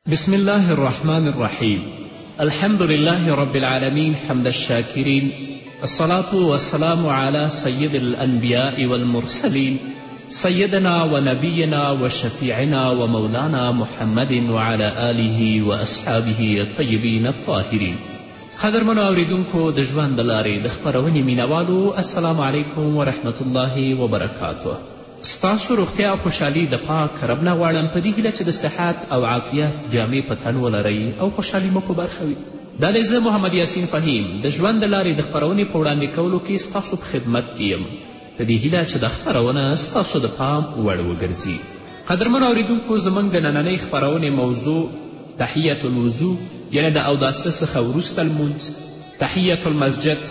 بسم الله الرحمن الرحيم الحمد لله رب العالمين حمد الشاكرين الصلاة والسلام على سيد الأنبياء والمرسلين سيدنا ونبينا وشفيعنا ومولانا محمد وعلى آله وأصحابه الطيبين الطاهرين قدرمنو اوریدونکو د ژوند د لارې د خپرونې مینهوالو السلام علیکم ورحمة الله وبرکاته ستاسو روغتیا او خوشحالي د پاک رب نه غواړم په دې هیله چې د صحت او عافیت جامې په تن ولرئ او خوشحالي مو په برخه وي دا دی زه محمد یاسین فهیم د ژوند د لارې د خپرونې په وړاندې کولو کې ستاسو په خدمت کې یم په دې هیله چې دا خپرونه ستاسو د پام وړ وګرځي قدرمنو اورېدونکو زموږ د نننۍ خپرونې موضوع تحیت الوضو یعنې د اوداسه څخه وروسته لمونځ تحیت المسجد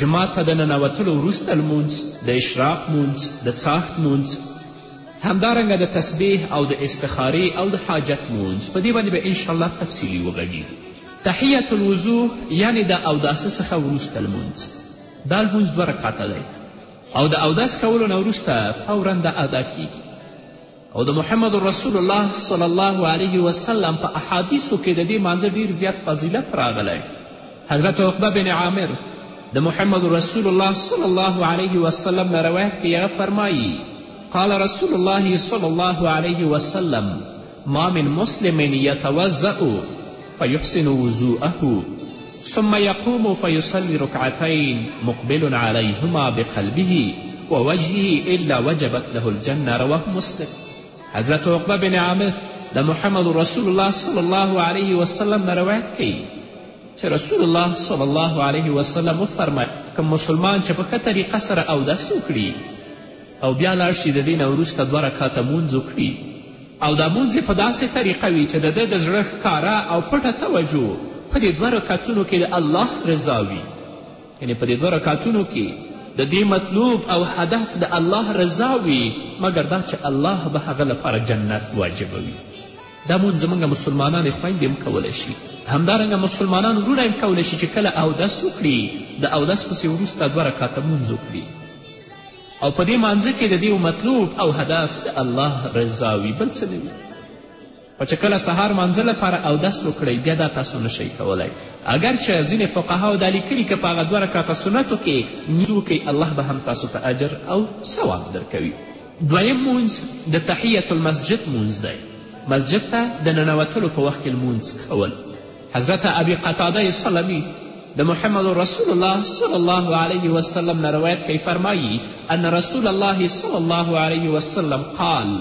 جومات ته د ننوتلو وروسته لمونځ د اشراق مونځ د څاښت مونځ همدارنګه د تسبیح او د استخارې او د حاجت مونځ په دې باندې به انشاءالله تفصیلي وغږیږو تحیت الوضو یعنې د اوداسه څخه وروسته لمونځ دا لمونځ دوه رکاته دی او د اودس کولو نه وروسته فورا د ادا کیږي او د محمد رسول الله صلی الله علیه وسلم په احادیثو کې د دې مانځه ډیر زیات فضیلت راغلی حضرت عقبه بن عامر د محمد رسول الله صلی الله علیه وسلم نه روایت کې هغه فرمایي قال رسول الله صلی الله علیه وسلم ما من مسلم یتوضع فیحسن وضوءه ثم يقوم فيصلي ركعتين مقبل عليهما بقلبه ووجهه الا وجبت له الجنه رواه مسلم حضرت عقبه بن عامر د محمد رسول الله صلی الله علیه وسلم نه روایت کوي چې رسول الله صلی الله علیه وسلم وفرمایل که مسلمان چې په ښه طریقه سره اودس وکړي او بیا لاړ شي د دې نه وروسته دوه رکاته مونځ وکړي او دا مونځ یې په داسې طریقه وي چې د ده د زړه ښکاره او پټه توجه په دې دوه رکعتونو کې د الله رضا وي یعنې په دې دوه رکعتونو کې د دې مطلوب او هدف د الله رضا وي مګر دا چې الله به هغه لپاره جنت واجبوي دا مونځ زموږ مسلمانان خویندې هم کولی شي همدارنګه مسلمانان وروڼه هم کولی شي چې کله اودس وکړي د اودس پسې وروسته دوه رکاته مونځ وکړي او په دې مانځه کې د دیو مطلوب او هدف د الله رضا وي بل څه نه وي خو چې کله سهار مانځه لپاره اودس وکړئ بیا دا تاسو نشئ کولی اګر چې ځینې فقهاو دا لیکلي که په هغه دوه رکعته سنتو کې لمونځ وکړئ الله به هم تاسو ته اجر او ثواب درکوي دویم مونځ د تحیت المسجد مونځ دی مسجد ته د ننوتلو په وخت کې لمونځ کول حضرت ابي قتاده سلمي د محمد رسول الله صلی الله علیه وسلم نه روایت کوي فرمایي ان رسول الله صلی الله علیه وسلم قال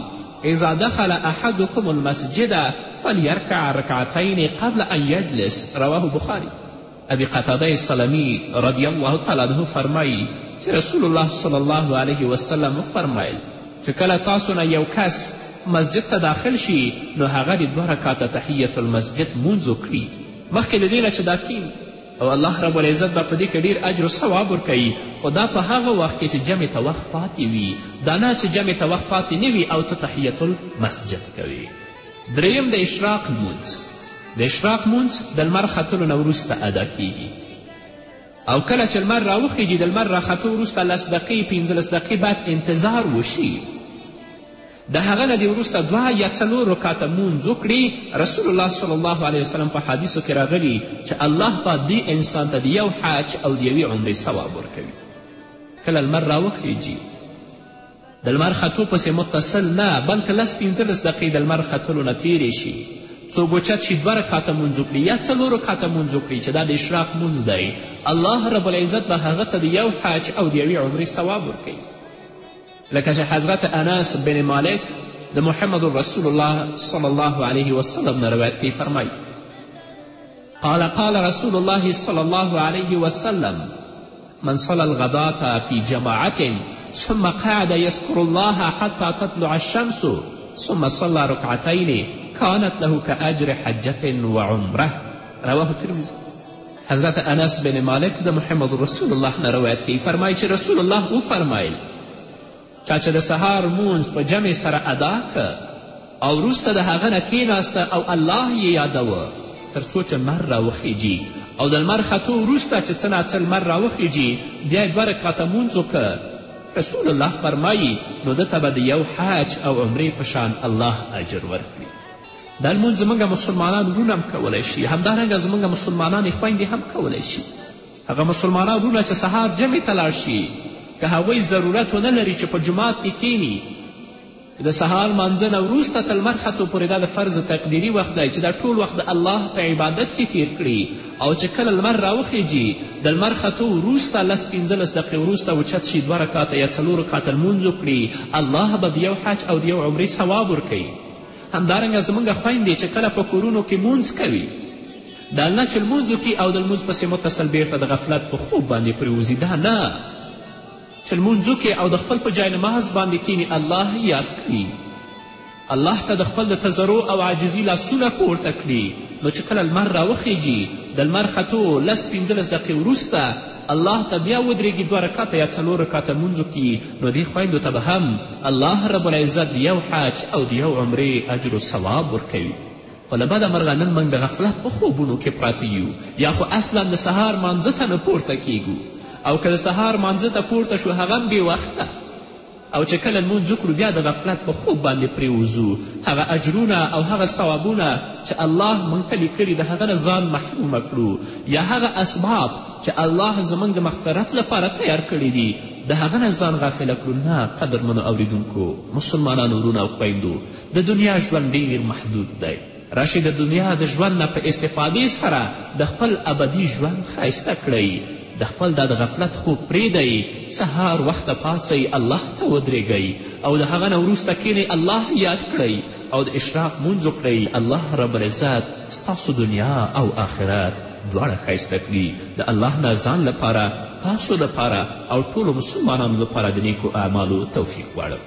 اذا دخل احدكم المسجد فلیرکع رکعتین قبل ان یجلس رواه بخاری ابي قتاده سلمي رضی الله تعالی عنه فرمایي چې رسول الله صلی الله علیه وسلم وفرمایل چې کله تاسو نه یو کس مسجد ته داخل شي نو هغه دې دوه رکاته تحیت المسجد مونځ وکړي مخکې له دې نه چې دا کین او الله رب العزت به په دې کې ډیر اجر و ثواب ورکوي خو دا په هغه وخت کې چې جمع ته وخت پاتې وي دا نه چې جمع ته وخت پاتې نه وي او ته تحیت المسجد کوي دریم د اشراق لمونځ د اشراق مونځ د لمر ختلو نه وروسته ادا کیږي او کله چې لمر راوخیږي د لمر راختو وروسته لس دقیقې پنځلس دقیقې باید انتظار وشي د هغه نه دې وروسته دوه یا څلور رکاته مونځ وکړي رسول الله صلی الله علیه وسلم په حدیثو کې راغلي چې الله پاک دې انسان ته د یو حج او د یوې عمرې ثواب ورکوي کله لمر راوخیږي د لمر ختو پسې متصل نه بلکې لس پنځلس دقیقې د لمر ختلو نه تیرې شي څو ګوچت شي دوه رکاته مونځ وکړي یا څلور رکاته مونځ وکړي چې دا د اشراق مونځ دی الله رب العزت به هغه ته د یو حج او د یوې عمرې ثواب ورکوي لکه چې حضرت انس بن مالک د محمد رسول الله صلی الله علیه وسلم نه روایت کوي فرمایي قال قال رسول الله صلی الله علیه وسلم من صلى الغداة في جماعة ثم قعد يذكر الله حتى تطلع الشمس ثم صلى ركعتين كانت له كأجر حجة وعمره رواه الترمذي حضرت انس بن مالک د محمد رسول الله نه روایت کوي فرمایي چې رسول الله وفرمایل چا چې د سهار مونځ په جمع سره ادا که او وروسته د هغه نه کیناسته او الله یې یادوه تر څو چې لمر راوخیجي او د لمر ختو وروسته چې څه ناڅه لمر راوخیجي بیا یې دوه رکعته مونځ وکړه رسول الله فرمایی نو ده ته به د یو حج او عمرې په شان الله اجر ورکړي دا لمونځ زموږ مسلمانان وروڼه هم کولی شي همدارنګه زموږ مسلمانانې خویندې هم کولی شي هغه مسلمانان وروڼه چې سهار جمعې ته لاړ شي که هغوی ضرورت ونه لري چې په جومات کې کینی د سهار لمانځه نه وروسته تر لمر ختو پورې دا د فرض تقدیري وخت دی چې دا ټول وخت د الله په عبادت کې تیر کړي او چې کله لمر راوخیږي د لمر ختو وروسته لس پنځلس دقیقې وروسته اوچت شي دوه رکاته یا څلور رکاته لمونځ وکړي الله به د یو حج او د یو عمرې ثواب ورکوي همدارنګه زموږ خویندې چې کله په کورونو کې مونځ کوي د الله چې لمونځ وکړي او د لمونځ پسې متصل بیرته د غفلت په خوب باندې پرېوځي دا نه چې لمونځ وکړي او د خپل په جای نماز باندې کیني الله یاد کړي الله ته د خپل د تزرو او عاجزي لاسونه پورته کړي نو چې کله لمر راوخیږي د لمر ختو لس پنځلس دقیقې وروسته الله ته بیا ودرېږي دوه رکعته یا څلور رکعته لمونځ وکړي نو دې خویندو ته به هم الله رب العزت د یو حج او د یو عمرې اجر و ثواب ورکوي خو له بده مرغه نن موږ د غفلت په خوبونو کې پراته یو یا خو اصلا د سهار مانځه ته نه پورته کیږو او که د سهار مانځه ته پورته شو هغه هم بېوخته او چې کله لمونځ وکړو بیا د غفلت په خوب باندې پرېوځو هغه اجرونه او هغه ثوابونه چې الله موږ ته لیکلي د هغه نه ځان محرومه کړو یا هغه اسباب چې الله زموږ د مغفرت لپاره تیار کړي دي د هغه نه ځان غافله کړو نه قدرمنو اوریدونکو مسلمانانو ورونو او خویندو د دنیا ژوند ډیر محدود دی راشئ د دنیا د ژوند نه په استفادې سره د خپل ابدي ژوند ښایسته کړئ د خپل دا د غفلت خوب پرېږدئ سهار وخته پاڅئ الله ته ودرېږئ او له هغه نه وروسته کینئ الله یاد کړئ او د اشراق مونځ وکړئ الله رب العزت ستاسو دنیا او آخرت دواړه ښایسته کړي د الله نه ځان لپاره تاسو لپاره او ټولو مسلمانانو لپاره د نیکو اعمالو توفیق غواړم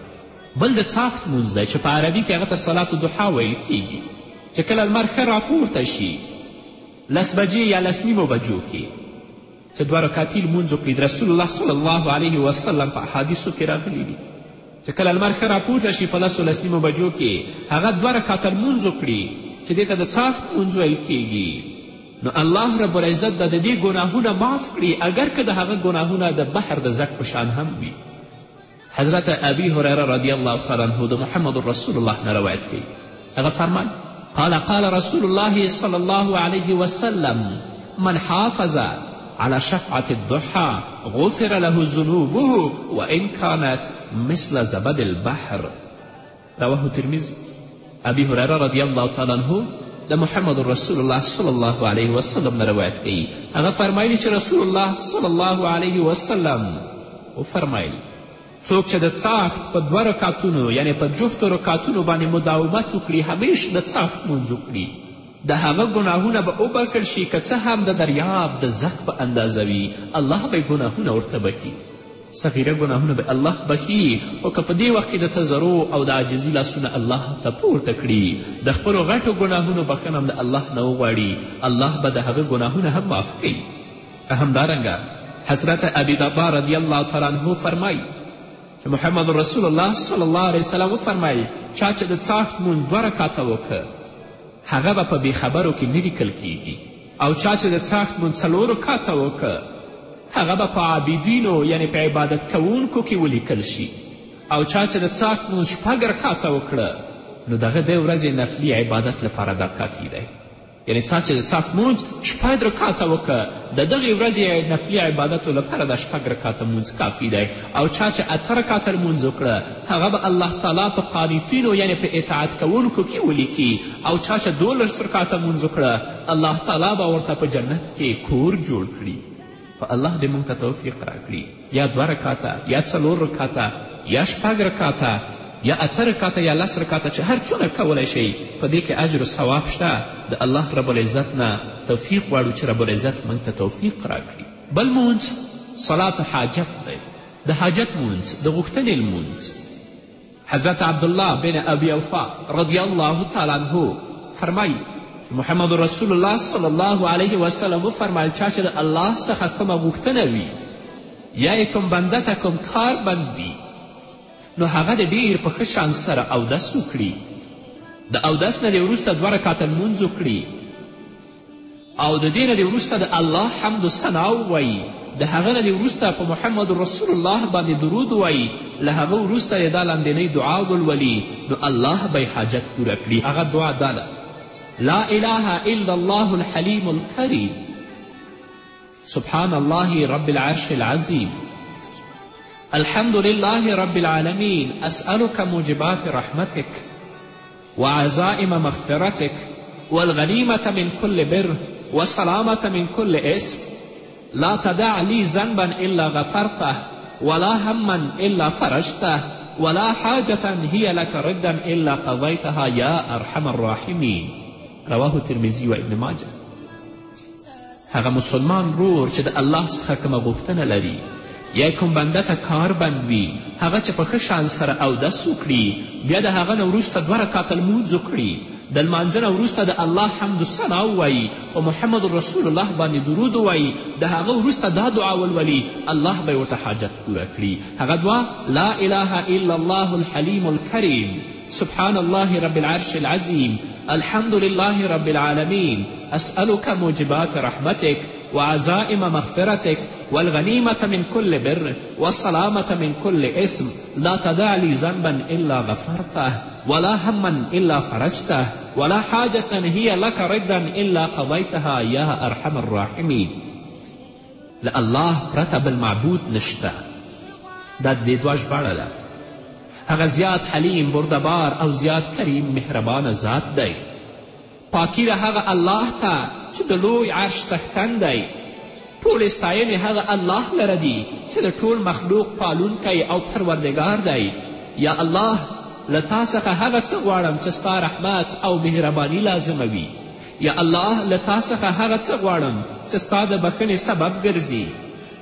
بل د څاښت لمونځ دی چې په عربي کې هغه ته صلات الدحا ویل کیږي چې کله لمر ښه راپورته شي لس بجې یا لس نیمو بجو کې چې دوه رکاتي لمونځ وکړي د رسول الله صلی الله علیه وسلم په احادیثو کې راغلي دي چې کله لمر ښه راپورته شي په لسو لس نیمو بجو کې هغه دوه رکاته لمونځ وکړي چې دې ته د څاښت لمونځ ویل کیږي نو الله رب العزت به د دې ګناهونه معاف کړي اگر که د هغه ګناهونه د بحر د زک په شان هم وي حضرت ابي هريره رضی الله تعالی عنه د محمد رسول الله نه روایت کوي هغه فرمایي قال قال رسول الله صلی الله علیه وسلم من حافظ على شفعة الضحى غفر له ذنوبه وإن كانت مثل زبد البحر رواه ترمذ ابي هريره رضی الله تعالی عنه د محمد رسول الله صلی الله علیه وسلم نه روایت کوي هغه فرمایلی چې رسول الله صلی الله علیه وسلم وفرمایل څوک چې د څافت په دوه رکاتونو یعنی په جفتو رکاتونو باندې مداومت وکړي همیش د څافت لمونځ وکړي د هغه ګناهونه به وبخښل شي که څه هم د دریاب د زک په اندازه وي الله به یې ګناهونه ورته بخي صغیره ګناهونه به الله بخي خو که په دې وخت کې د تضرع او د عاجزي لاسونه الله ته پورته کړي د خپلو غټو ګناهونو بخښنه هم د الله نه وغواړي الله به د هغه ګناهونه هم معاف کوي همدارنګه حضرت ابي درداء رضی الله تعالی عنه فرمایي چې محمد رسول الله صلی الله علیه وسلم وفرمایي چا چې د څاښت مونځ دوه رکاته وکړه هغه به په بې خبرو کې نه لیکل کیږي او چا چې د څښت مونځ څلور رکعته وکړ هغه به په عابدینو یعنې په عبادت کوونکو کې ولیکل شي او چا چې د څښت مونځ شپږ رکعته وکړه نو د هغه د ورځې نفلي عبادت لپاره دا کافي دی یعنې چا چې د څښت مونځ شپږ رکعته وکړه د دغې ورځې نفلي عبادتو لپاره دا شپږ رکعته مونځ کافي دی او چا چې اته رکعته لمونځ وکړه هغه به الله تعالی په قانتینو یعنې په اطاعت کوونکو کې ولیکي او چا چې دولس رکعته مونځ وکړه الله تعالی به ورته په جنت کې کور جوړ کړي خو الله دې موږ ته توفیق راکړي یا دوه رکاته یا څلور رکاته یا شپږ رکاته یا اته رکاته یا لس رکاته چې هر څونه کولی شئ په دې کې اجر و ثواب شته د الله رب العزت نه توفیق غواړو چې رب العزت موږ ته توفیق راکړي بل مونځ صلات حاجت دی د حاجت مونځ د غوښتنې لمونځ حضرت عبدالله بن ابي اوفا رضی الله تعالی عنه فرمایي چې محمد رسول الله صلی الله علیه وسلم وفرمایل چا چې د الله څخه کومه غوښتنه وي یا یې کوم بنده ته کوم کار بند وي نو هغه د ډیر په ښه شان سره اودس وکړي د اودس نه دې وروسته دوه رکاته لمونځ وکړي او د دې نه دې وروسته د الله حمد ثنا ووایي د هغه نه دې وروسته په محمد رسول الله باندې درود ووایي له هغه وروسته یې دا لاندېنۍ دعا ولولي نو الله به یې حاجت پوره کړي هغه دعا دا ده لا اله الا الله الحلیم الکریم سبحان الله رب العرش العظیم الحمد لله رب العالمین اسألك موجبات رحمتک وعزائم مغفرتك والغنيمة من كل بر وسلامة من كل اسم لا تدع لي ذنبا إلا غفرته ولا هما إلا فرجته ولا حاجة هي لك ردا إلا قضيتها يا أرحم الراحمين رواه الترمذي وابن ماجه هغه مسلمان ورور چې د الله څخه کومه غوښتنه لري یا کوم بنده ته کار بند وي هغه چې په ښه شان سره اودس وکړي بیا د هغه نه وروسته دوه رکاته لمونځ وکړي د لمانځه نه وروسته د الله حمد ثنا ووایي په محمد رسول الله باندې درود ووایي د هغه وروسته دا دعا ولولي الله به یې ورته حاجت پوره کړي هغه دعا لا اله الا الله الحلیم الکریم سبحان الله رب العرش العظیم الحمد لله رب العالمين أسألك موجبات رحمتك وعزائم مغفرتك والغنيمة من كل بر والسلامة من كل اسم لا تدع لي ذنبا إلا غفرته ولا هما إلا فرجته ولا حاجة هي لك ردا إلا قضيتها يا أرحم الراحمين له الله پرته بل معبود نشته دا د دې دوا ژباړه ده هغه زیات حلیم بردبار او زیات کریم مهربانه ذات دی پاکی له هغه الله ته چې د لوی عرش څښتن دی ټولې ستاینې هغه الله لره دي چې د ټول مخلوق پالونکی او پروردګار دی یا الله له تا څخه هغه څه غواړم چې ستا رحمت او مهرباني لازموي یا الله له تا څخه هغه څه غواړم چې ستا د بخښنې سبب ګرځي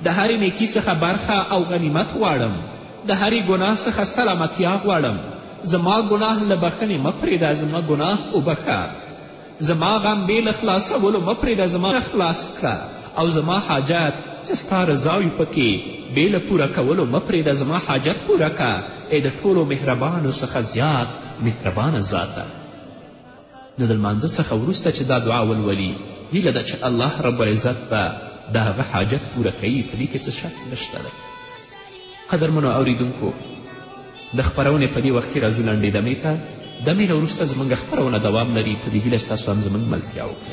د هرې نیکي څخه برخه او غنیمت غواړم د هرې ګناه څخه سلامتیا غواړم زما ګناه له بخښنې مه پرېږده زما ګناه وبخښه زما غم بې له خلاصولو مه پرېږده زما خلاص کړه او زما حاجت چې ستا رضا وي پکې بې له پوره کولو مه پرېږده زما حاجت پوره کړه ای د ټولو مهربانو څخه زیات مهربانه ذاته نو د لمانځه څخه وروسته چې دا دعا ولولي هیله ده چې الله رب العزت به د هغه حاجت پوره کوي په دې کې څه شک نشته دی قدرمنو اوریدونکو د خپرونې په دې وخت کې راځو لنډې دمې ته دمې نه وروسته زموږ خپرونه دوام لري په دې هیله چې تاسو هم زموږ ملتیا وکړئ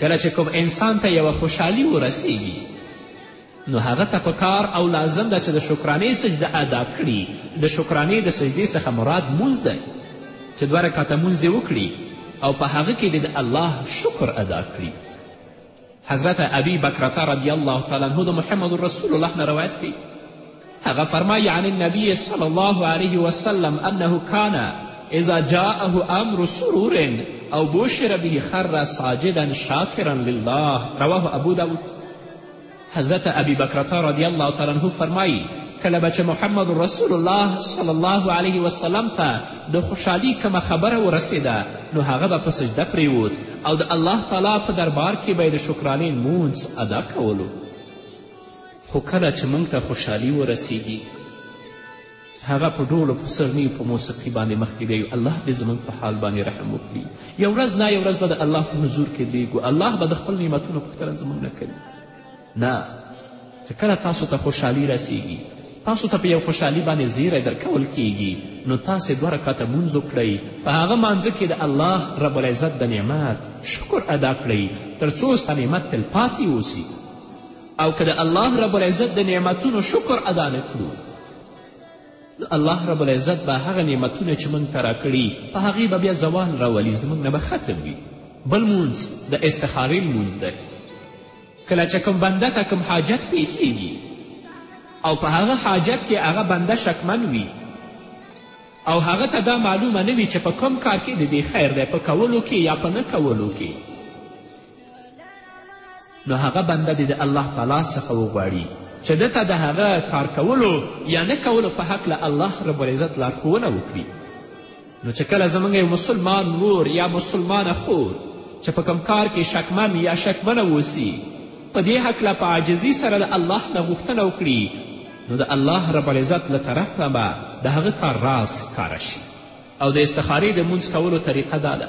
کله چې کوم انسان ته یوه خوشحالي ورسیږي نو هغه ته په کار او لازم ده چې د شکرانې سجده ادا کړي د شکرانې د سجدې څخه مراد مونځ دی چې دوه رکعته مونځ دې وکړي او په هغه کې دې د الله شکر ادا کړي حضرت ابي بکرته رضی الله تعالی عنه د محمد رسول الله نه روایت کوي هغه فرمایي عن النبي صلی الله علیه وسلم انه کان اذا جاءه امر سرور او بشر به خر ساجدا شاکرا لله رواه ابو داود حضرت ابی بکرتا رضی الله تعالی عنه فرمایي کله به چې محمد رسول الله صلی الله علیه وسلم ته د خوشحالي کومه خبره ورسېده نو هغه به په سجده پریوت او د الله تعالی په دربار کې به یې د شکرانې لمونځ ادا کولو خو کله چې موږ ته خوشحالي ورسیږي هغه په ډولو پسرنیو په موسیقي باندې مخکې بیایو الله دې زموږ په حال باندې رحم وکړي یو ورځ نه یو ورځ به د الله په حضور کې دیږو الله به د خپل نعمتونو پوښتنه زموږ نه کوي نه چې کله تاسو ته خوشحالي رسیږي تاسو ته په یو خوشحالي باندې زیری درکول کیږي نو تاسې دوه رکاته مونځ وکړئ په هغه مانځه کې د الله رب العزت د نعمت شکر ادا کړئ تر څو ستا نعمت تلپاتې اوسي او که د الله رب العزت د نعمتونو شکر ادا نه کړو نو الله رب العزت به هغه نعمتونه چې موږ ته راکړي په هغې به بیا زوال راولي زموږ نه به ختم وي بل مونځ د استخارې لمونځ دی کله چې کوم بنده ته کوم حاجت پیښیږي او په هغه حاجت کې هغه بنده شکمن وي او هغه ته دا معلومه نه وي چې په کوم کار کې د دې خیر دی په کولو کې یا په نه کولو کې نو هغه بنده دې د الله تعالی څخه وغواړي چې ده ته د هغه کار کولو یا نه کولو په هکله الله رب العزت لارښوونه وکړي نو چې کله زموږ یو مسلمان ورور یا مسلمانه خور چې په کوم کار کې شکمن یا شکمنه اوسي په دې هکله په عاجزي سره د الله نه غوښتنه وکړي نو د الله رب العزت له طرف نه به د هغه کار راز ښکاره شي او د استخارې د مونځ کولو طریقه دا ده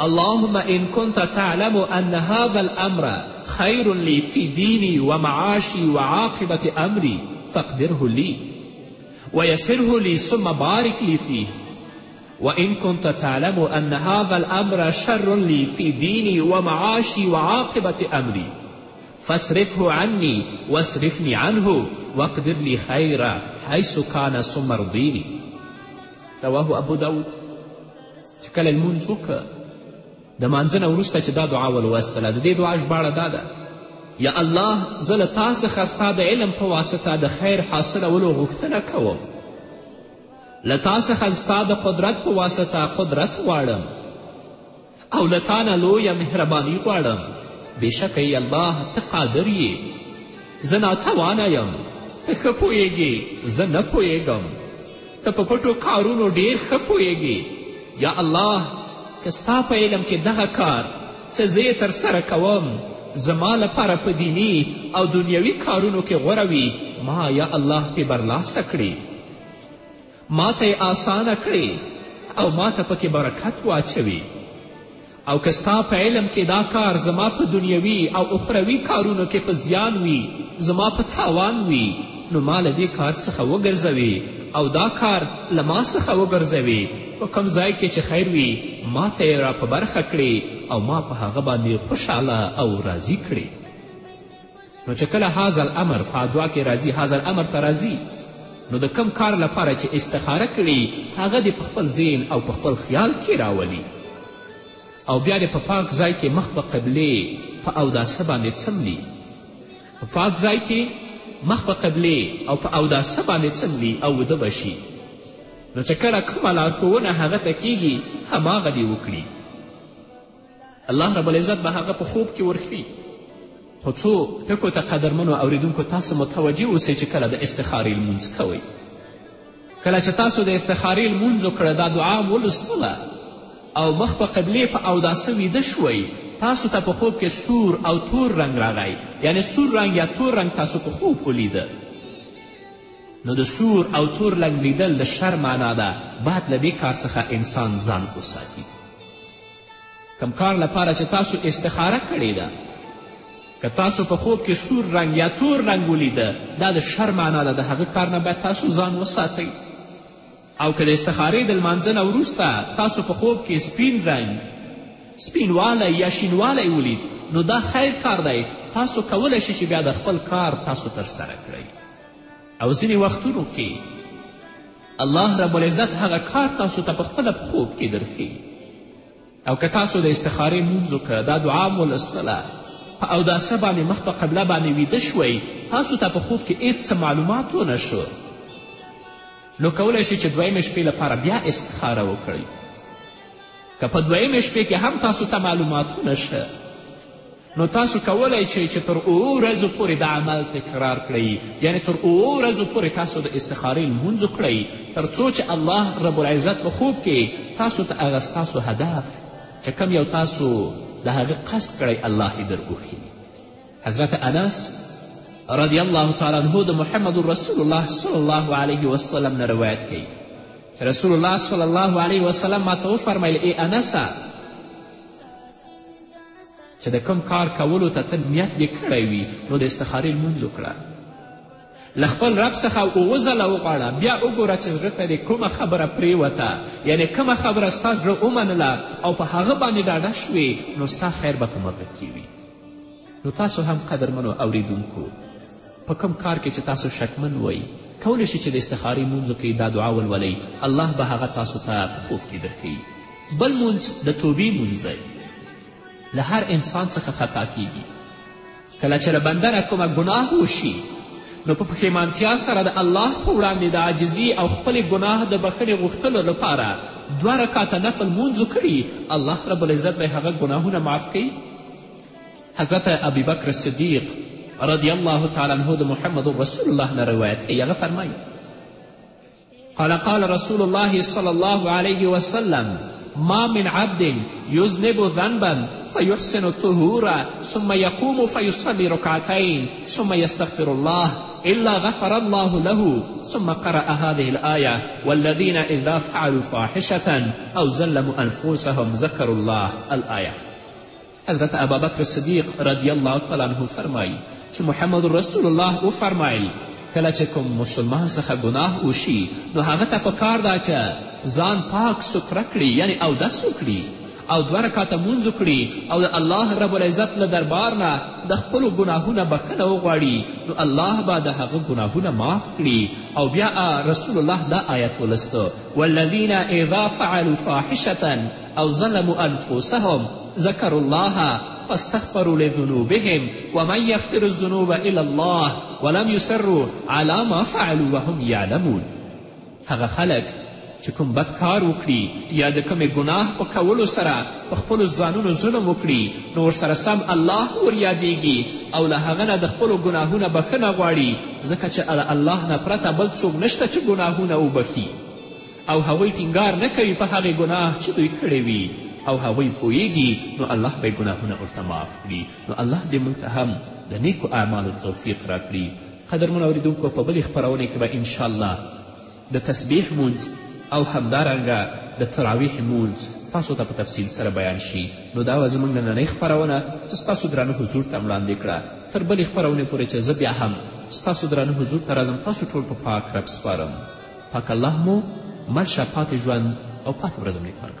اللهم إن كنت تعلم أن هذا الأمر خير لي في ديني ومعاشي وعاقبة أمري فاقدره لي ويسره لي ثم بارك لي فيه وإن كنت تعلم أن هذا الأمر شر لي في ديني ومعاشي وعاقبة أمري فاصرفه عني واصرفني عنه واقدر لي خيرا حيث كان ثم رضيني رواه ابو داود چې کله لمونځ وکړه د مانځه نه وروسته چې دا دعا ولوستله د دې دعا ژباړه دا ده یا الله زه له تا څخه ستا د علم په واسطه د خیر حاصلولو غوښتنه کوم له تا څخه ستا د قدرت په واسطه قدرت غواړم او له تا نه لویه مهرباني غواړم بېشکه ای الله ته قادر یې زه ناتوانه یم ته ښه پوهیږې زه نه پوهیږم ته په پټو کارونو ډیر ښه پوهیږې یا الله که ستا په علم کې دغه کار چې زه یې ترسره کوم زما لپاره په دیني او دنیوي کارونو کې غوره وي ما یا الله پې برلاسه کړي ما ته یې آسانه کړي او ما ته پکې برکت واچوي او که ستا په علم کې دا کار زما په دنیوي او اخروي کارونو کې په زیان وي زما په تاوان وي نو ما له دې کار څخه وګرځوې او دا کار له ما څخه وګرځوې په کوم ځای کې چې خیر وي ما ته یې را په برخه کړې او ما په هغه باندې خوشحاله او راضي کړې نو چې کله هاذا الامر په دعا کې راځي هاذا الامر ته راځي نو د کم کار لپاره چې استخاره کړي هغه دې په خپل ذهن او په خپل خیال کې راولي او بیا دې په پاک ځای کې مخ په قبلې په اوداسه باندې څملي په پاک ځای کې مخ په قبلې او په اوداسه باندې څملي او وده به شي نو چې کله کومه لارښوونه هغه ته کیږي هماغه دې وکړي الله رب العزت به هغه په خوب کې ورښي خو څو ټکو ته قدرمنو اوریدونکو تاسو متوجه اوسئ چې کله د استخارې لمونځ کوئ کله چې تاسو د استخارې لمونځ وکړه دا دعا ولوستله او مخ په قبلې په اوداسه ویده شوئ تاسو ته په خوب کې سور او تور رنګ راغی یعنی سور رنګ یا تور رنګ تاسو په خوب ولیده نو د سور او تور رنګ لیدل د شر معنا ده باید له دې کار څخه انسان ځان وساتي کم کار لپاره چې تاسو استخاره کړې ده که تاسو په خوب کې سور رنګ یا تور رنګ ولیده دا د شر معنا ده د هغه کار نه باید تاسو ځان وساتئ او که د استخارې د لمانځه نه وروسته تاسو په خوب کې سپین رنګ سپینوالی یا شینوالی ولید نو دا خیر کار دی تاسو کولی شئ چې بیا د خپل کار تاسو ترسره کړئ او ځینې وختونو کې الله رب العزت هغه کار تاسو ته په خپله په خوب کې درښي او که تاسو د استخارې مونځ وکړه دا دعا مو لوستله په اوداسه باندې مخ په قبله باندې ویده شوئ تاسو ته په خوب کې هېڅ څه معلومات ونه شو نو کولی شئ چې دویمې شپې لپاره بیا استخاره وکړئ که په دویمې شپې کې هم تاسو ته معلومات ونه شه نو تاسو کولی شئ چې تر اوو ورځو پورې دا عمل تکرار کړئ یعنی تر اوو ورځو پورې تاسو د استخارې لمونځ وکړئ تر څو چې الله رب العزت په خوب کې تاسو ته هغه ستاسو هدف چې کم یو تاسو د هغه قصد کړی الله یې در وښي حضرت انس رضی الله تعالی عنه د محمد رسول الله صلی الله علیه وسلم نه روایت کوي چې رسول الله صلی الله علیه وسلم ما ته وفرمیل ای انسه چې د کوم کار کولو ته ته نیت دې کړی وي نو د استخارې لمونځ وکړه له خپل رب څخه اووه ځله وغواړه بیا وګوره چې زړه ته دې کومه خبره پرېوته یعنې کومه خبره ستا زړه ومنله او په هغه باندې ډاډه شوې نو ستا خیر به په مغرب کې وي نو تاسو هم قدرمنو اوریدونکو په کوم کار کې چې تاسو شکمن وئ کولی شئ چې د استخارې مونځو کې دا دعا ولولئ الله به هغه تاسو ته په خوب کې درکوي بل مونځ د توبې مونځ دی له هر انسان څخه خطا کیږي کله چې له بنده نه کومه ګناه وشي نو په پښیمانتیا سره د الله په وړاندې د عاجزي او خپلې ګناه د بخښنې غوښتلو لپاره دوه رکاته نفل مونځ کړي الله رب العزت به هغه ګناهونه معاف کوي حضرت ابوبکر صدیق رضي الله تعالى عنه محمد رسول الله نه روایت کوي هغه قال قال رسول الله صلى الله عليه وسلم ما من عبد يذنب ذنبا فيحسن الطهور ثم يقوم فيصلي ركعتين ثم يستغفر الله إلا غفر الله له ثم قرأ هذه الآية والذين إذا فعلوا فاحشة أو زلموا أنفسهم ذكروا الله الآية حضرت ابابکر صدیق رضی الله تعالی عنه فرمایي چې محمد رسول الله وفرمایل کله چې کوم مسلمان څخه ګناه وشي نو هغه ته په کار ده چې ځان پاک سوکره کړي یعنی اودس وکړي او دوه رکاته مونځ وکړي او د الله رب العزت له دربار نه د خپلو ګناهونه بخښنه وغواړي نو الله به د هغه ګناهونه معاف کړي او بیا رسول الله دا آیت ولسته والذین اذا فعلوا فاحشة او ظلموا انفسهم ذکروا الله فاستغفروا لذنوبهم ومن یغفر الذنوب الا الله ولم یصروا علی ما فعلوا وهم یعلمون هغه خلک چې کوم بد کار وکړي یا د کومې ګناه په کولو سره په خپلو ځانونو ظلم وکړي نو ورسره سم الله وریادیږي او له هغه نه د خپلو ګناهونه بښنه غواړي ځکه چې الله نه پرته بل څوک نشته چې ګناهونه وبښي او هغوی ټینګار نه کوي په هغې ګناه چې دوی کړې وي او هغوی پوهیږي نو الله به ګناهونه ورته معاف کړي نو الله دې موږ ته هم د نیکو اعمالو توفیق راکړي قدرمن اورېدونکو په بلې خپرونې کې به انشاءالله د تسبیح مونځ او همدارنګه د تراویح مونځ تاسو ته په تفصیل سره بیان شي نو دا وه زموږ نننۍ خپرونه چې ستاسو درانه حضور ته وړاندې کړه تر بلې خپرونې پورې چې زه بیا هم ستاسو درانه حضور ته راځم تاسو ټول په پاک رب سپارم پاک الله مو مل شه پاتې ژوند او پاتې ورځم نیکمرغه